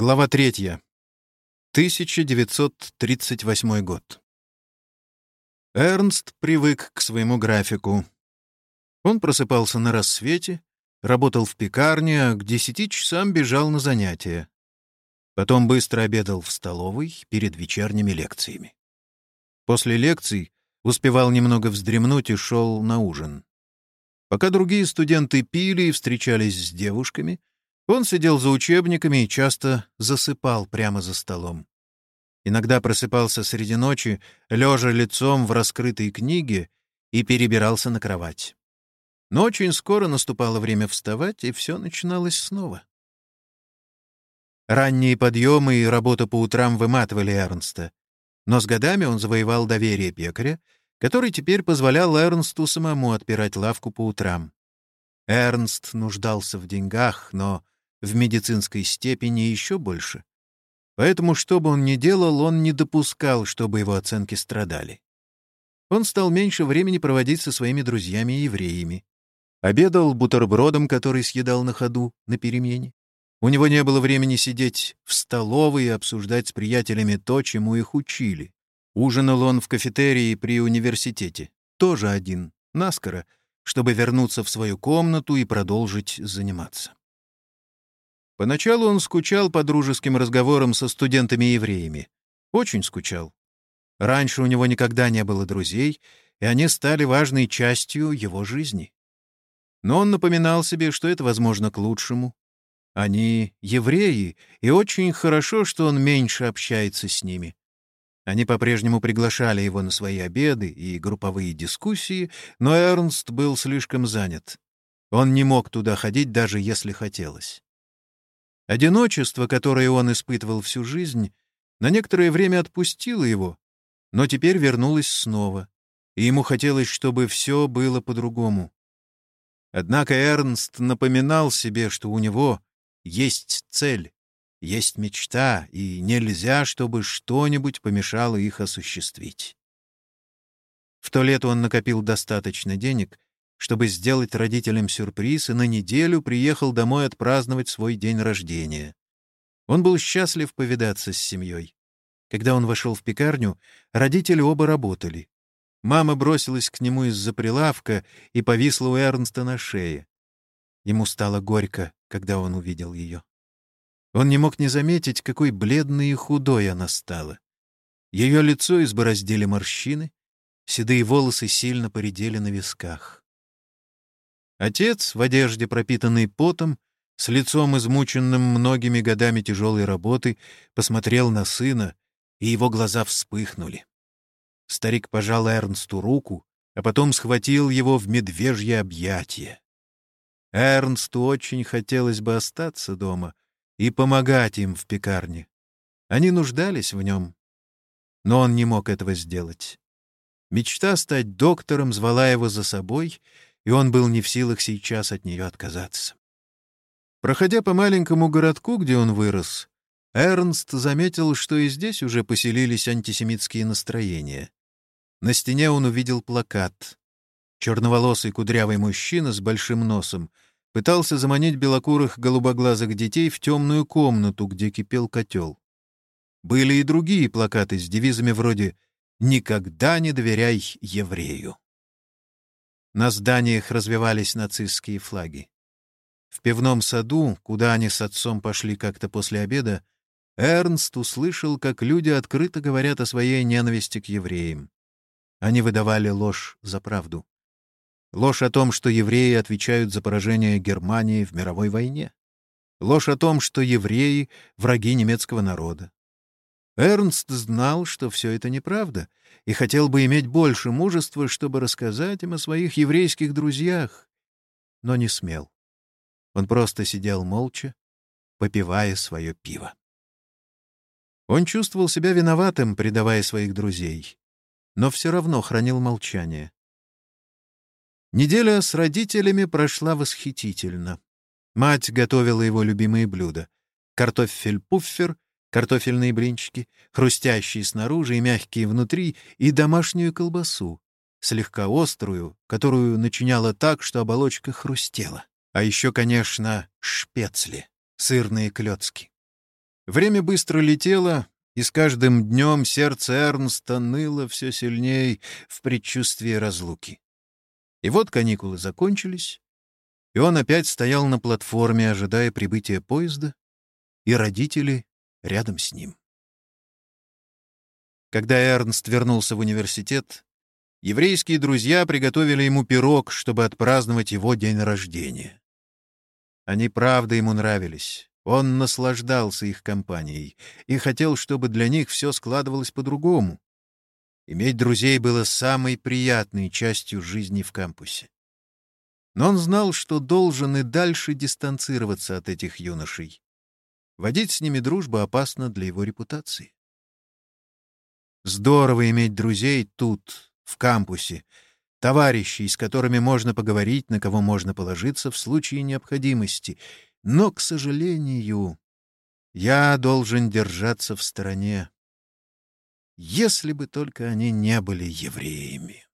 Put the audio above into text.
Глава третья. 1938 год. Эрнст привык к своему графику. Он просыпался на рассвете, работал в пекарне, а к десяти часам бежал на занятия. Потом быстро обедал в столовой перед вечерними лекциями. После лекций успевал немного вздремнуть и шел на ужин. Пока другие студенты пили и встречались с девушками, он сидел за учебниками и часто засыпал прямо за столом. Иногда просыпался среди ночи, лежа лицом в раскрытой книге, и перебирался на кровать. Но очень скоро наступало время вставать, и все начиналось снова. Ранние подъемы и работа по утрам выматывали Эрнста. Но с годами он завоевал доверие пекаря, который теперь позволял Эрнсту самому отпирать лавку по утрам. Эрнст нуждался в деньгах, но в медицинской степени еще больше. Поэтому, что бы он ни делал, он не допускал, чтобы его оценки страдали. Он стал меньше времени проводить со своими друзьями-евреями. Обедал бутербродом, который съедал на ходу, на перемене. У него не было времени сидеть в столовой и обсуждать с приятелями то, чему их учили. Ужинал он в кафетерии при университете, тоже один, наскоро, чтобы вернуться в свою комнату и продолжить заниматься. Поначалу он скучал по дружеским разговорам со студентами-евреями. Очень скучал. Раньше у него никогда не было друзей, и они стали важной частью его жизни. Но он напоминал себе, что это, возможно, к лучшему. Они евреи, и очень хорошо, что он меньше общается с ними. Они по-прежнему приглашали его на свои обеды и групповые дискуссии, но Эрнст был слишком занят. Он не мог туда ходить, даже если хотелось. Одиночество, которое он испытывал всю жизнь, на некоторое время отпустило его, но теперь вернулось снова, и ему хотелось, чтобы все было по-другому. Однако Эрнст напоминал себе, что у него есть цель, есть мечта, и нельзя, чтобы что-нибудь помешало их осуществить. В то лето он накопил достаточно денег, чтобы сделать родителям сюрприз, и на неделю приехал домой отпраздновать свой день рождения. Он был счастлив повидаться с семьей. Когда он вошел в пекарню, родители оба работали. Мама бросилась к нему из-за прилавка и повисла у Эрнста на шее. Ему стало горько, когда он увидел ее. Он не мог не заметить, какой бледной и худой она стала. Ее лицо избороздили морщины, седые волосы сильно поредели на висках. Отец в одежде, пропитанной потом, с лицом измученным многими годами тяжелой работы, посмотрел на сына, и его глаза вспыхнули. Старик пожал Эрнсту руку, а потом схватил его в медвежье объятие. Эрнсту очень хотелось бы остаться дома и помогать им в пекарне. Они нуждались в нем. Но он не мог этого сделать. Мечта стать доктором звала его за собой — и он был не в силах сейчас от нее отказаться. Проходя по маленькому городку, где он вырос, Эрнст заметил, что и здесь уже поселились антисемитские настроения. На стене он увидел плакат. Черноволосый кудрявый мужчина с большим носом пытался заманить белокурых голубоглазых детей в темную комнату, где кипел котел. Были и другие плакаты с девизами вроде «Никогда не доверяй еврею». На зданиях развивались нацистские флаги. В пивном саду, куда они с отцом пошли как-то после обеда, Эрнст услышал, как люди открыто говорят о своей ненависти к евреям. Они выдавали ложь за правду. Ложь о том, что евреи отвечают за поражение Германии в мировой войне. Ложь о том, что евреи — враги немецкого народа. Эрнст знал, что все это неправда, и хотел бы иметь больше мужества, чтобы рассказать им о своих еврейских друзьях, но не смел. Он просто сидел молча, попивая свое пиво. Он чувствовал себя виноватым, предавая своих друзей, но все равно хранил молчание. Неделя с родителями прошла восхитительно. Мать готовила его любимые блюда — картофель-пуффер — картофельные блинчики, хрустящие снаружи и мягкие внутри, и домашнюю колбасу, слегка острую, которую начиняла так, что оболочка хрустела. А еще, конечно, шпецли, сырные клетки. Время быстро летело, и с каждым днем сердце Эрнста ныло все сильней в предчувствии разлуки. И вот каникулы закончились, и он опять стоял на платформе, ожидая прибытия поезда, и родители рядом с ним. Когда Эрнст вернулся в университет, еврейские друзья приготовили ему пирог, чтобы отпраздновать его день рождения. Они правда ему нравились. Он наслаждался их компанией и хотел, чтобы для них все складывалось по-другому. Иметь друзей было самой приятной частью жизни в кампусе. Но он знал, что должен и дальше дистанцироваться от этих юношей. Водить с ними дружбу опасно для его репутации. Здорово иметь друзей тут, в кампусе, товарищей, с которыми можно поговорить, на кого можно положиться в случае необходимости. Но, к сожалению, я должен держаться в стороне. Если бы только они не были евреями.